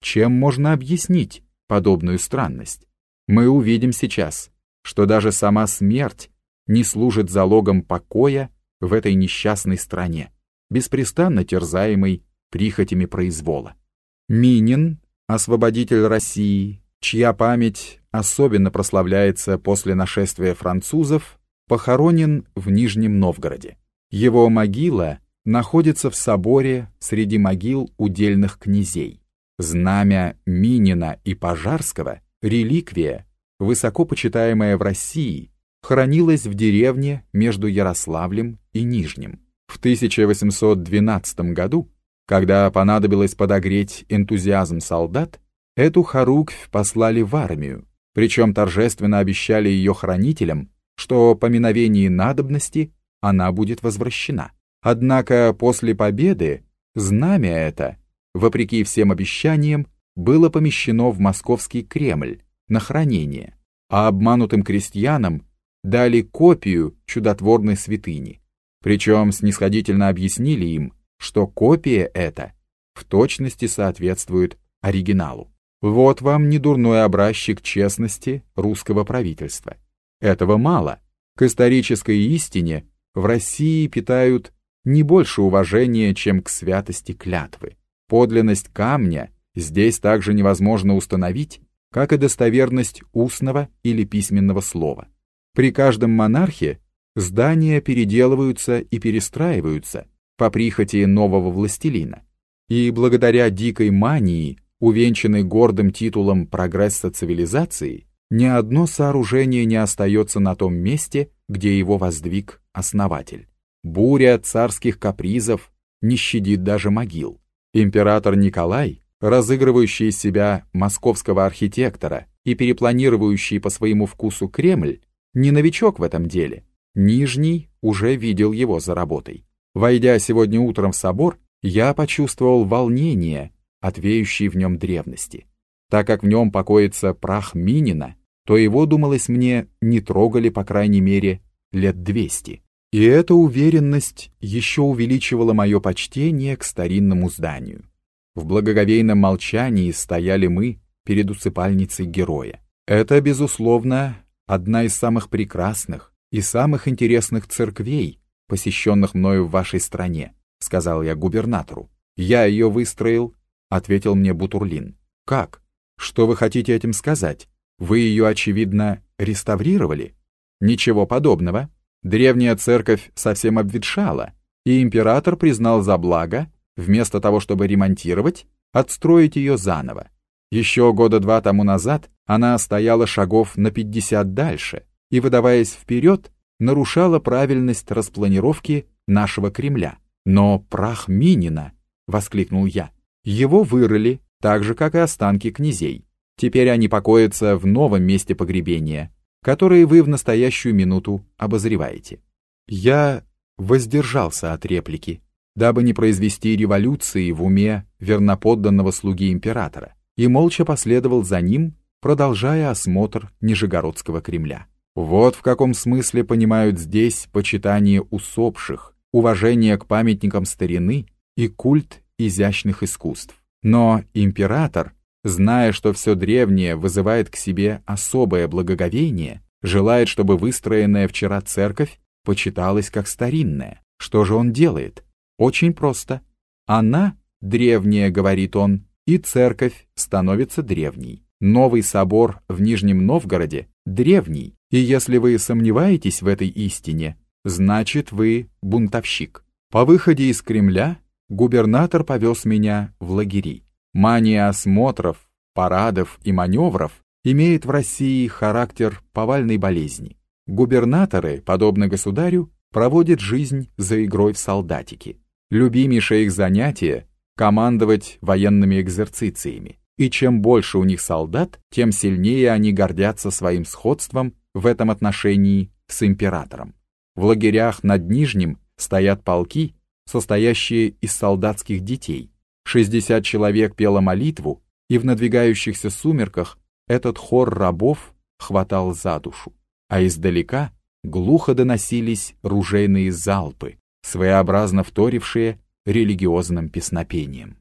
чем можно объяснить подобную странность? Мы увидим сейчас, что даже сама смерть не служит залогом покоя в этой несчастной стране, беспрестанно терзаемой прихотями произвола. Минин, освободитель России, чья память особенно прославляется после нашествия французов, похоронен в Нижнем Новгороде. Его могила находится в соборе среди могил удельных князей. Знамя Минина и Пожарского, реликвия, высоко почитаемая в России, хранилась в деревне между Ярославлем и Нижним. В 1812 году, когда понадобилось подогреть энтузиазм солдат, эту хоруквь послали в армию, причем торжественно обещали ее хранителям, что по миновении надобности она будет возвращена. Однако после победы знамя это, вопреки всем обещаниям, было помещено в московский Кремль на хранение, а обманутым крестьянам дали копию чудотворной святыни. Причем снисходительно объяснили им, что копия эта в точности соответствует оригиналу. Вот вам недурной образчик честности русского правительства. Этого мало. К исторической истине в России питают не больше уважения, чем к святости клятвы. Подлинность камня здесь также невозможно установить, как и достоверность устного или письменного слова. При каждом монархе здания переделываются и перестраиваются по прихоти нового властелина. И благодаря дикой мании, увенчанной гордым титулом прогресса цивилизации, ни одно сооружение не остается на том месте, где его воздвиг основатель. Буря царских капризов не щадит даже могил. Император Николай, разыгрывающий из себя московского архитектора и перепланировающий по своему вкусу Кремль, не новичок в этом деле. Нижний уже видел его за работой. Войдя сегодня утром в собор, я почувствовал волнение от веющей в нем древности. Так как в нем покоится прах Минина, то его, думалось мне, не трогали, по крайней мере, лет двести. И эта уверенность еще увеличивала мое почтение к старинному зданию. В благоговейном молчании стояли мы перед усыпальницей героя. Это, безусловно, одна из самых прекрасных и самых интересных церквей, посещенных мною в вашей стране, сказал я губернатору. Я ее выстроил, ответил мне Бутурлин. Как? Что вы хотите этим сказать? Вы ее, очевидно, реставрировали? Ничего подобного. Древняя церковь совсем обветшала, и император признал за благо, вместо того, чтобы ремонтировать, отстроить ее заново. Еще года два тому назад она стояла шагов на 50 дальше и, выдаваясь вперед, нарушала правильность распланировки нашего Кремля. «Но прах Минина!» — воскликнул я. «Его вырыли, так же, как и останки князей. Теперь они покоятся в новом месте погребения, которые вы в настоящую минуту обозреваете. Я воздержался от реплики, дабы не произвести революции в уме верноподданного слуги императора, и молча последовал за ним, продолжая осмотр Нижегородского Кремля. Вот в каком смысле понимают здесь почитание усопших, уважение к памятникам старины и культ изящных искусств. Но император зная, что все древнее вызывает к себе особое благоговение, желает, чтобы выстроенная вчера церковь почиталась как старинная. Что же он делает? Очень просто. Она, древняя, говорит он, и церковь становится древней. Новый собор в Нижнем Новгороде древний, и если вы сомневаетесь в этой истине, значит вы бунтовщик. По выходе из Кремля губернатор повез меня в лагери. Мания осмотров, парадов и маневров имеет в России характер повальной болезни. Губернаторы, подобно государю, проводят жизнь за игрой в солдатики. Любимейшее их занятие – командовать военными экзерцициями. И чем больше у них солдат, тем сильнее они гордятся своим сходством в этом отношении с императором. В лагерях над Нижним стоят полки, состоящие из солдатских детей, Шестьдесят человек пело молитву, и в надвигающихся сумерках этот хор рабов хватал за душу, а издалека глухо доносились ружейные залпы, своеобразно вторившие религиозным песнопением.